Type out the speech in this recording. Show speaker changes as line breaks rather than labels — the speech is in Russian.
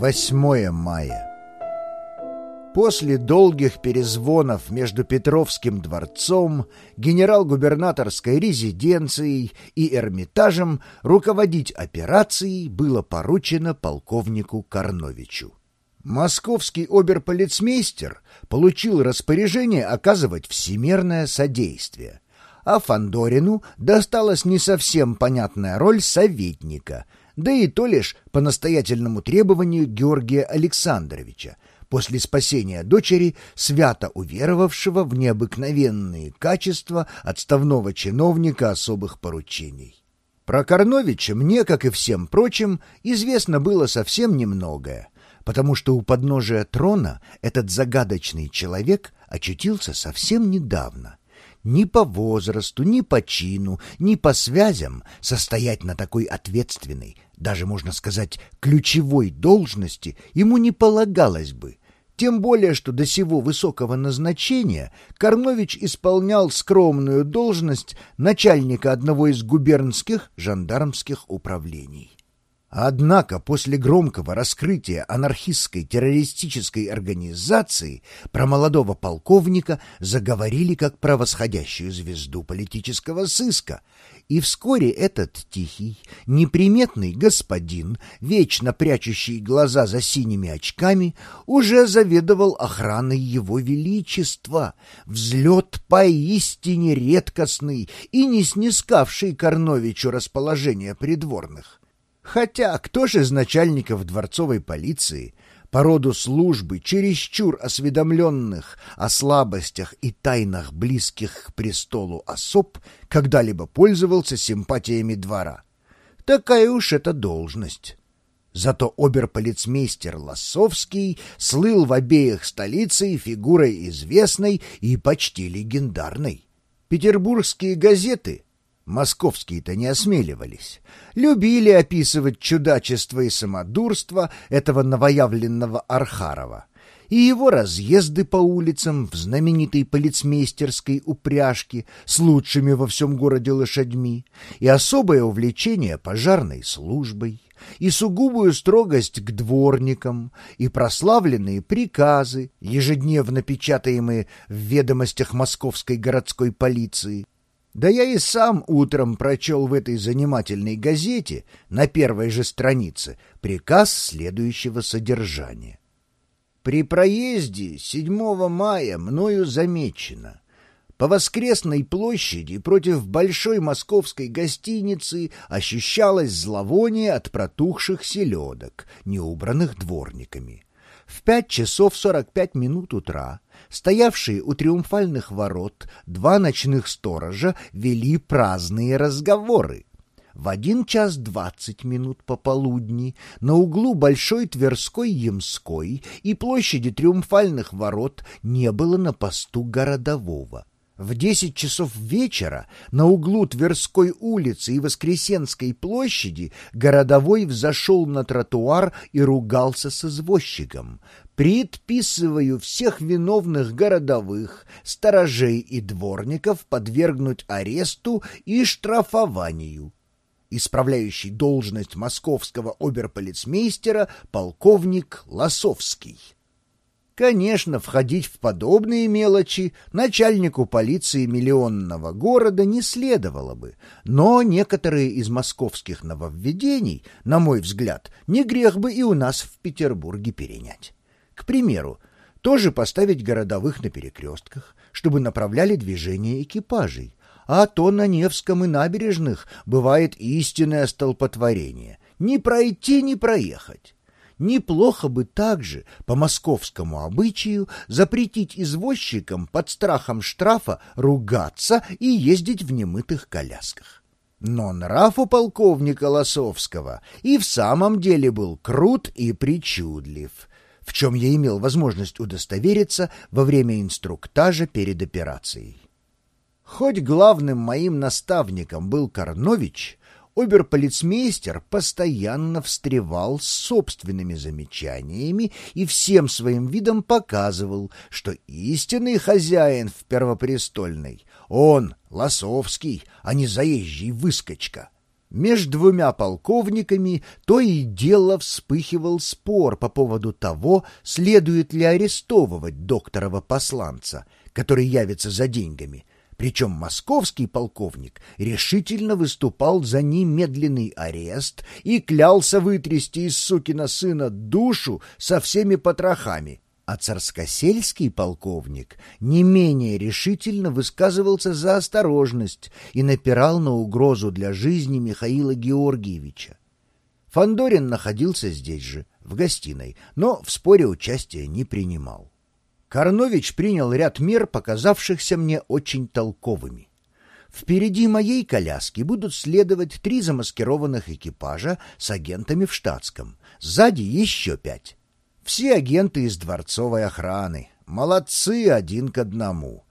8 мая. После долгих перезвонов между Петровским дворцом, генерал-губернаторской резиденцией и Эрмитажем руководить операцией было поручено полковнику Карновичу. Московский оберполицмейстер получил распоряжение оказывать всемирное содействие, а Фандорину досталась не совсем понятная роль советника — да и то лишь по настоятельному требованию Георгия Александровича, после спасения дочери, свято уверовавшего в необыкновенные качества отставного чиновника особых поручений. Про Корновича мне, как и всем прочим, известно было совсем немногое, потому что у подножия трона этот загадочный человек очутился совсем недавно, ни по возрасту, ни по чину, ни по связям состоять на такой ответственной, даже, можно сказать, ключевой должности ему не полагалось бы, тем более, что до сего высокого назначения Карнович исполнял скромную должность начальника одного из губернских жандармских управлений. Однако после громкого раскрытия анархистской террористической организации про молодого полковника заговорили как про восходящую звезду политического сыска, и вскоре этот тихий, неприметный господин, вечно прячущий глаза за синими очками, уже заведовал охраной его величества, взлет поистине редкостный и не снискавший Корновичу расположение придворных. Хотя кто же из начальников дворцовой полиции по роду службы, чересчур осведомленных о слабостях и тайнах близких к престолу особ, когда-либо пользовался симпатиями двора? Такая уж эта должность. Зато оберполицмейстер Лосовский слыл в обеих столицей фигурой известной и почти легендарной. Петербургские газеты — Московские-то не осмеливались. Любили описывать чудачество и самодурство этого новоявленного Архарова и его разъезды по улицам в знаменитой полицмейстерской упряжке с лучшими во всем городе лошадьми, и особое увлечение пожарной службой, и сугубую строгость к дворникам, и прославленные приказы, ежедневно печатаемые в ведомостях московской городской полиции, да я и сам утром прочел в этой занимательной газете на первой же странице приказ следующего содержания. При проезде 7 мая мною замечено. По воскресной площади против большой московской гостиницы ощущалось зловоние от протухших селедок, не убранных дворниками. В пять часов сорок пять минут утра стоявшие у триумфальных ворот два ночных сторожа вели праздные разговоры. В один час двадцать минут пополудни на углу Большой Тверской Ямской и площади Триумфальных ворот не было на посту городового. В десять часов вечера на углу Тверской улицы и Воскресенской площади городовой взошел на тротуар и ругался с извозчиком. «Предписываю всех виновных городовых, сторожей и дворников подвергнуть аресту и штрафованию» исправляющий должность московского оберполицмейстера полковник Лосовский. Конечно, входить в подобные мелочи начальнику полиции миллионного города не следовало бы, но некоторые из московских нововведений, на мой взгляд, не грех бы и у нас в Петербурге перенять. К примеру, тоже поставить городовых на перекрестках, чтобы направляли движение экипажей, а то на Невском и набережных бывает истинное столпотворение. Не пройти, не проехать. Неплохо бы также, по московскому обычаю, запретить извозчикам под страхом штрафа ругаться и ездить в немытых колясках. Но нрав у полковника Лосовского и в самом деле был крут и причудлив, в чем я имел возможность удостовериться во время инструктажа перед операцией. Хоть главным моим наставником был Карнович, оберполицмейстер постоянно встревал с собственными замечаниями и всем своим видом показывал, что истинный хозяин в Первопрестольной — он, Лосовский, а не заезжий выскочка. Между двумя полковниками то и дело вспыхивал спор по поводу того, следует ли арестовывать докторова посланца, который явится за деньгами. Причем московский полковник решительно выступал за немедленный арест и клялся вытрясти из сукина сына душу со всеми потрохами а царскосельский полковник не менее решительно высказывался за осторожность и напирал на угрозу для жизни Михаила Георгиевича. Фандорин находился здесь же, в гостиной, но в споре участия не принимал. Корнович принял ряд мер, показавшихся мне очень толковыми. Впереди моей коляски будут следовать три замаскированных экипажа с агентами в штатском, сзади еще пять. Все агенты из дворцовой охраны. Молодцы один к одному.